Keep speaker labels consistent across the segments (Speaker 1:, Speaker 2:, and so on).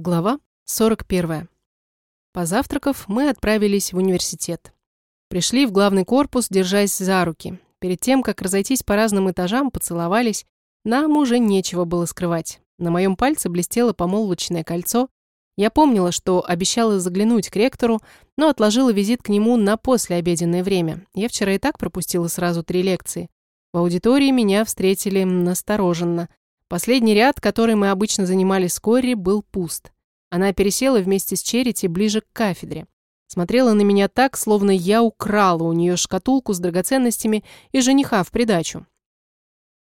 Speaker 1: Глава 41. Позавтракав, мы отправились в университет. Пришли в главный корпус, держась за руки. Перед тем, как разойтись по разным этажам, поцеловались. Нам уже нечего было скрывать. На моем пальце блестело помолвочное кольцо. Я помнила, что обещала заглянуть к ректору, но отложила визит к нему на послеобеденное время. Я вчера и так пропустила сразу три лекции. В аудитории меня встретили настороженно. Последний ряд, который мы обычно занимали с Корри, был пуст. Она пересела вместе с Черити ближе к кафедре. Смотрела на меня так, словно я украла у нее шкатулку с драгоценностями и жениха в придачу.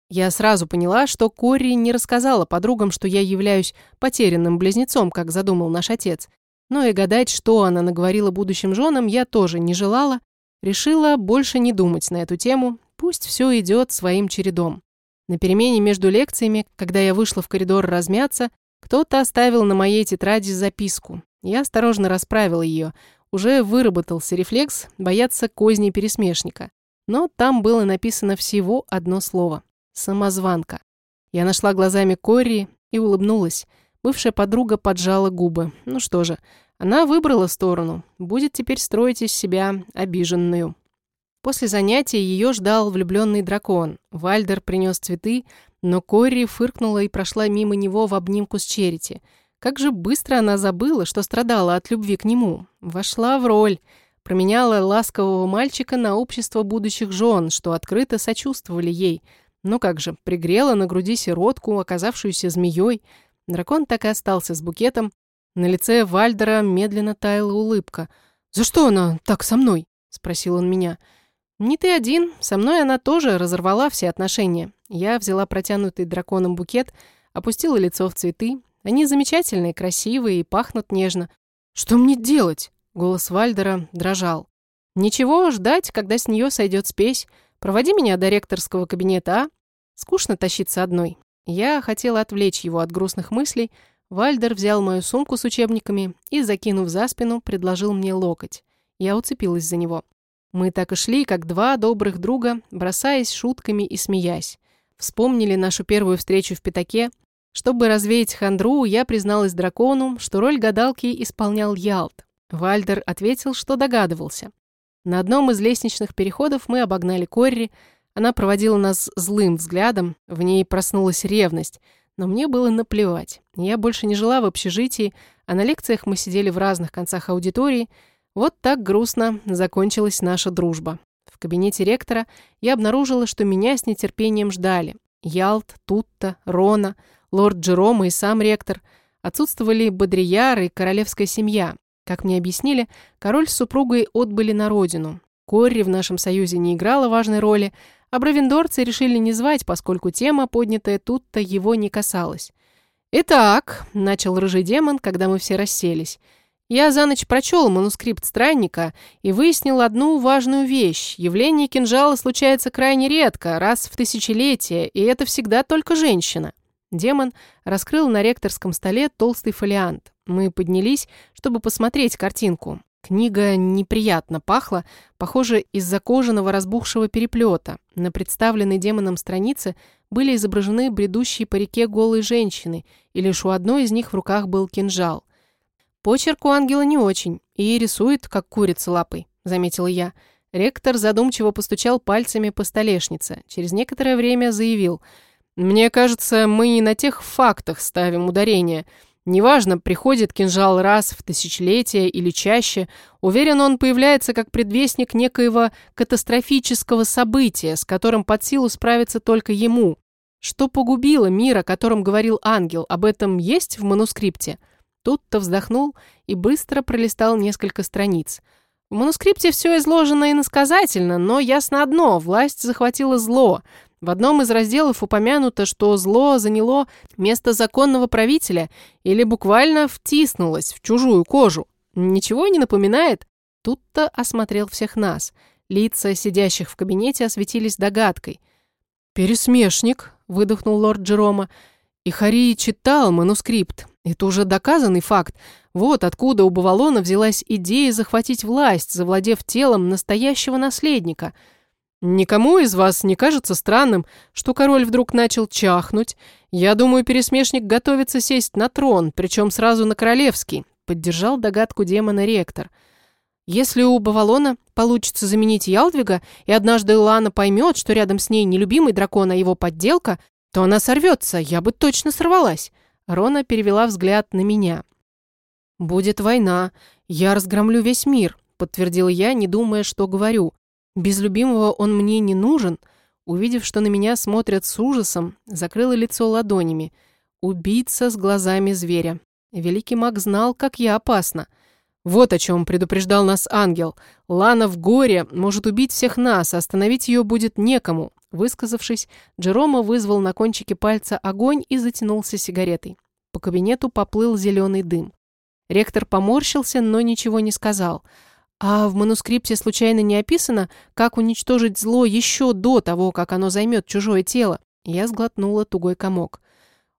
Speaker 1: Я сразу поняла, что Корри не рассказала подругам, что я являюсь потерянным близнецом, как задумал наш отец. Но и гадать, что она наговорила будущим женам, я тоже не желала. Решила больше не думать на эту тему, пусть все идет своим чередом. На перемене между лекциями, когда я вышла в коридор размяться, кто-то оставил на моей тетради записку. Я осторожно расправила ее. Уже выработался рефлекс бояться козни пересмешника. Но там было написано всего одно слово. «Самозванка». Я нашла глазами Корри и улыбнулась. Бывшая подруга поджала губы. Ну что же, она выбрала сторону. Будет теперь строить из себя обиженную. После занятия ее ждал влюбленный дракон. Вальдер принес цветы, но Корри фыркнула и прошла мимо него в обнимку с Черити. Как же быстро она забыла, что страдала от любви к нему. Вошла в роль. Променяла ласкового мальчика на общество будущих жен, что открыто сочувствовали ей. Ну как же, пригрела на груди сиротку, оказавшуюся змеей. Дракон так и остался с букетом. На лице Вальдера медленно таяла улыбка. «За что она так со мной?» – спросил он меня. «Не ты один. Со мной она тоже разорвала все отношения. Я взяла протянутый драконом букет, опустила лицо в цветы. Они замечательные, красивые и пахнут нежно. «Что мне делать?» — голос Вальдера дрожал. «Ничего, ждать, когда с нее сойдет спесь. Проводи меня до ректорского кабинета, а? Скучно тащиться одной». Я хотела отвлечь его от грустных мыслей. Вальдер взял мою сумку с учебниками и, закинув за спину, предложил мне локоть. Я уцепилась за него. Мы так и шли, как два добрых друга, бросаясь шутками и смеясь. Вспомнили нашу первую встречу в пятаке. Чтобы развеять хандру, я призналась дракону, что роль гадалки исполнял Ялт. Вальдер ответил, что догадывался. На одном из лестничных переходов мы обогнали Корри. Она проводила нас злым взглядом, в ней проснулась ревность. Но мне было наплевать. Я больше не жила в общежитии, а на лекциях мы сидели в разных концах аудитории – вот так грустно закончилась наша дружба. В кабинете ректора я обнаружила, что меня с нетерпением ждали. Ялт, Тутта, Рона, лорд Джерома и сам ректор. Отсутствовали Бодрияр и королевская семья. Как мне объяснили, король с супругой отбыли на родину. Корри в нашем союзе не играла важной роли, а бравендорцы решили не звать, поскольку тема, поднятая тут-то, его не касалась. «Итак», — начал рыжий демон, когда мы все расселись, — я за ночь прочел манускрипт странника и выяснил одну важную вещь. Явление кинжала случается крайне редко, раз в тысячелетие, и это всегда только женщина. Демон раскрыл на ректорском столе толстый фолиант. Мы поднялись, чтобы посмотреть картинку. Книга неприятно пахла, похоже, из-за кожаного разбухшего переплета. На представленной демоном странице были изображены бредущие по реке голые женщины, и лишь у одной из них в руках был кинжал. «Почерк у ангела не очень, и рисует, как курица лапой», — заметила я. Ректор задумчиво постучал пальцами по столешнице. Через некоторое время заявил. «Мне кажется, мы не на тех фактах ставим ударение. Неважно, приходит кинжал раз в тысячелетие или чаще. Уверен, он появляется как предвестник некоего катастрофического события, с которым под силу справиться только ему. Что погубило мир, о котором говорил ангел, об этом есть в манускрипте?» Тут-то вздохнул и быстро пролистал несколько страниц. В манускрипте все изложено иносказательно, но ясно одно – власть захватила зло. В одном из разделов упомянуто, что зло заняло место законного правителя или буквально втиснулось в чужую кожу. Ничего не напоминает? Тут-то осмотрел всех нас. Лица сидящих в кабинете осветились догадкой. «Пересмешник», — выдохнул лорд Джерома. «И Хари читал манускрипт. Это уже доказанный факт. Вот откуда у Бавалона взялась идея захватить власть, завладев телом настоящего наследника. Никому из вас не кажется странным, что король вдруг начал чахнуть? Я думаю, пересмешник готовится сесть на трон, причем сразу на королевский, поддержал догадку демона ректор. Если у Бавалона получится заменить Ялдвига, и однажды Лана поймет, что рядом с ней не любимый дракон, а его подделка, то она сорвется, я бы точно сорвалась. Рона перевела взгляд на меня. «Будет война, я разгромлю весь мир», подтвердил я, не думая, что говорю. Без любимого он мне не нужен. Увидев, что на меня смотрят с ужасом, закрыла лицо ладонями. Убийца с глазами зверя. Великий маг знал, как я опасна. Вот о чем предупреждал нас ангел. Лана в горе может убить всех нас, а остановить ее будет некому. Высказавшись, Джерома вызвал на кончике пальца огонь и затянулся сигаретой. По кабинету поплыл зеленый дым. Ректор поморщился, но ничего не сказал – а в манускрипте случайно не описано, как уничтожить зло еще до того, как оно займет чужое тело? Я сглотнула тугой комок.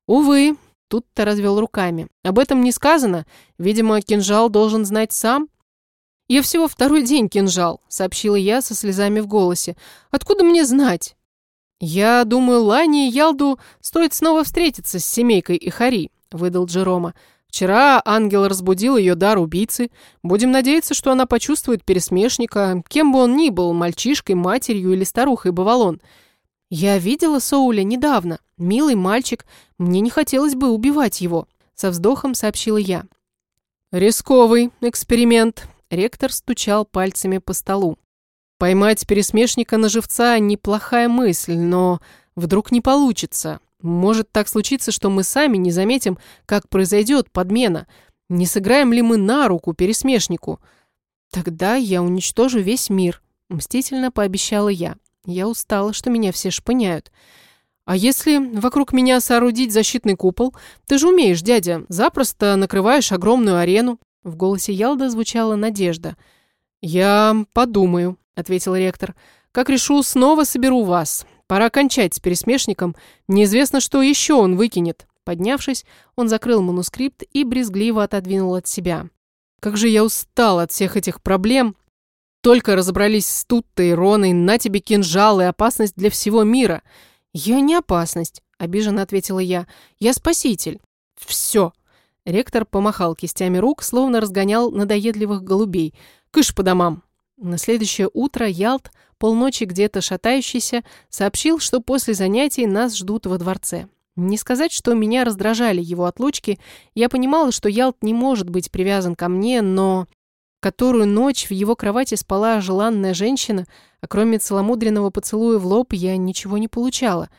Speaker 1: Увы, тут-то развел руками. Об этом не сказано. Видимо, кинжал должен знать сам. «Я всего второй день кинжал», — сообщила я со слезами в голосе. «Откуда мне знать?» «Я думаю, Лане и Ялду стоит снова встретиться с семейкой Ихари», — выдал Джерома. Вчера ангел разбудил ее дар убийцы. Будем надеяться, что она почувствует пересмешника, кем бы он ни был, мальчишкой, матерью или старухой Бавалон. Я видела Соуля недавно. Милый мальчик. Мне не хотелось бы убивать его. Со вздохом сообщила я. Рисковый эксперимент. Ректор стучал пальцами по столу. Поймать пересмешника на живца – неплохая мысль, но вдруг не получится. Может так случиться, что мы сами не заметим, как произойдет подмена. Не сыграем ли мы на руку пересмешнику? Тогда я уничтожу весь мир, мстительно пообещала я. Я устала, что меня все шпыняют. А если вокруг меня соорудить защитный купол? Ты же умеешь, дядя, запросто накрываешь огромную арену. В голосе Ялда звучала надежда. «Я подумаю», — ответил ректор. «Как решу, снова соберу вас. Пора кончать с пересмешником. Неизвестно, что еще он выкинет. Поднявшись, он закрыл манускрипт и брезгливо отодвинул от себя. Как же я устал от всех этих проблем. Только разобрались с Туттой и Роной, на тебе кинжал и опасность для всего мира. Я не опасность, обиженно ответила я. Я спаситель. Все. Ректор помахал кистями рук, словно разгонял надоедливых голубей. Кыш по домам. На следующее утро Ялт полночи где-то шатающийся, сообщил, что после занятий нас ждут во дворце. Не сказать, что меня раздражали его отлучки, я понимала, что Ялт не может быть привязан ко мне, но... Которую ночь в его кровати спала желанная женщина, а кроме целомудренного поцелуя в лоб я ничего не получала.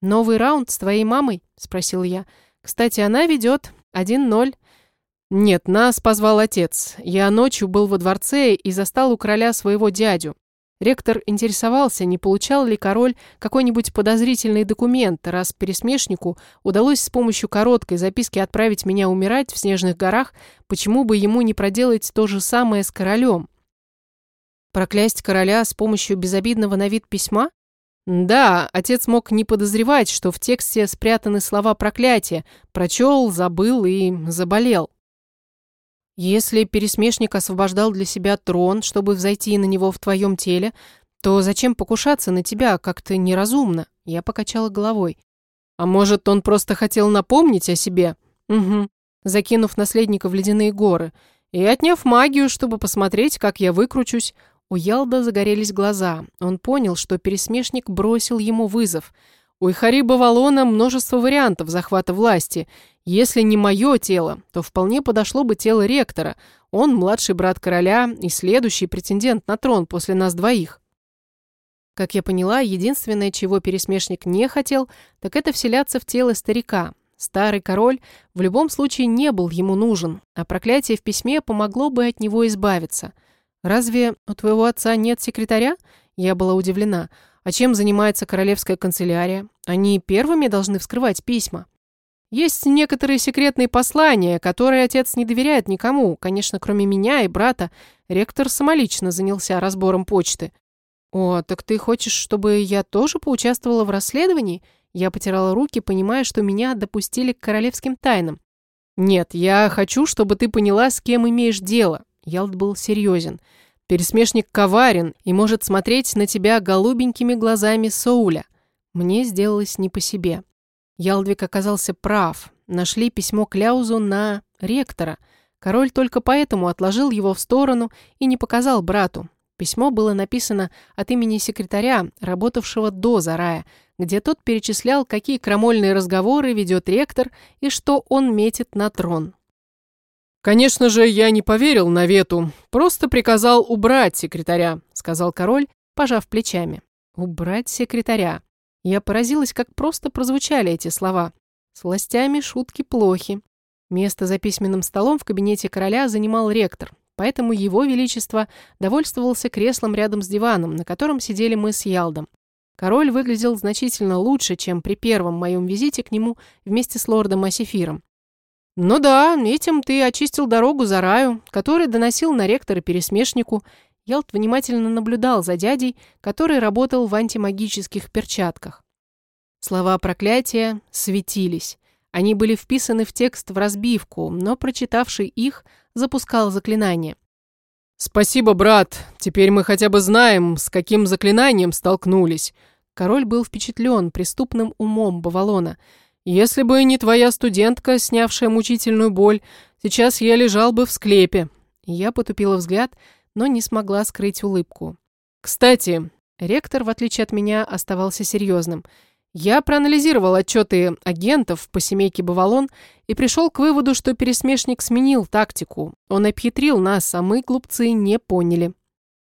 Speaker 1: «Новый раунд с твоей мамой?» – спросил я. «Кстати, она ведет 1-0». «Нет, нас позвал отец. Я ночью был во дворце и застал у короля своего дядю. Ректор интересовался, не получал ли король какой-нибудь подозрительный документ, раз пересмешнику удалось с помощью короткой записки отправить меня умирать в снежных горах, почему бы ему не проделать то же самое с королем? Проклясть короля с помощью безобидного на вид письма? Да, отец мог не подозревать, что в тексте спрятаны слова проклятия, прочел, забыл и заболел. Если пересмешник освобождал для себя трон, чтобы взойти на него в твоем теле, то зачем покушаться на тебя как-то неразумно? Я покачала головой. А может, он просто хотел напомнить о себе? Угу. Закинув наследника в ледяные горы. И отняв магию, чтобы посмотреть, как я выкручусь. У Ялда загорелись глаза. Он понял, что пересмешник бросил ему вызов. У Ихари Бавалона множество вариантов захвата власти – если не мое тело, то вполне подошло бы тело ректора. Он младший брат короля и следующий претендент на трон после нас двоих. Как я поняла, единственное, чего пересмешник не хотел, так это вселяться в тело старика. Старый король в любом случае не был ему нужен, а проклятие в письме помогло бы от него избавиться. «Разве у твоего отца нет секретаря?» Я была удивлена. «А чем занимается королевская канцелярия? Они первыми должны вскрывать письма». Есть некоторые секретные послания, которые отец не доверяет никому, конечно, кроме меня и брата. Ректор самолично занялся разбором почты. «О, так ты хочешь, чтобы я тоже поучаствовала в расследовании?» Я потирала руки, понимая, что меня допустили к королевским тайнам. «Нет, я хочу, чтобы ты поняла, с кем имеешь дело». Ялд был серьезен. Пересмешник коварен и может смотреть на тебя голубенькими глазами Соуля. Мне сделалось не по себе. Ялдвик оказался прав. Нашли письмо Кляузу на ректора. Король только поэтому отложил его в сторону и не показал брату. Письмо было написано от имени секретаря, работавшего до Зарая, где тот перечислял, какие крамольные разговоры ведет ректор и что он метит на трон.
Speaker 2: «Конечно же, я не поверил навету, просто приказал убрать секретаря», сказал король, пожав плечами.
Speaker 1: «Убрать секретаря». Я поразилась, как просто прозвучали эти слова. С властями шутки плохи. Место за письменным столом в кабинете короля занимал ректор, поэтому его величество довольствовался креслом рядом с диваном, на котором сидели мы с Ялдом. Король выглядел значительно лучше, чем при первом моем визите к нему вместе с лордом Асифиром. «Ну да, этим ты очистил дорогу за раю, который доносил на ректора пересмешнику. Ялт внимательно наблюдал за дядей, который работал в антимагических перчатках. Слова проклятия светились. Они были вписаны в текст в разбивку, но прочитавший их запускал заклинание.
Speaker 2: «Спасибо, брат. Теперь мы хотя бы знаем, с каким заклинанием столкнулись».
Speaker 1: Король был впечатлен преступным умом Бавалона –
Speaker 2: если бы не твоя студентка, снявшая мучительную боль, сейчас я лежал бы в склепе».
Speaker 1: Я потупила взгляд, но не смогла скрыть улыбку.
Speaker 2: «Кстати...»
Speaker 1: Ректор, в отличие от меня, оставался серьезным. «Я проанализировал отчеты агентов по семейке Бавалон и пришел к выводу, что пересмешник сменил тактику. Он обхитрил нас, а мы, глупцы, не поняли».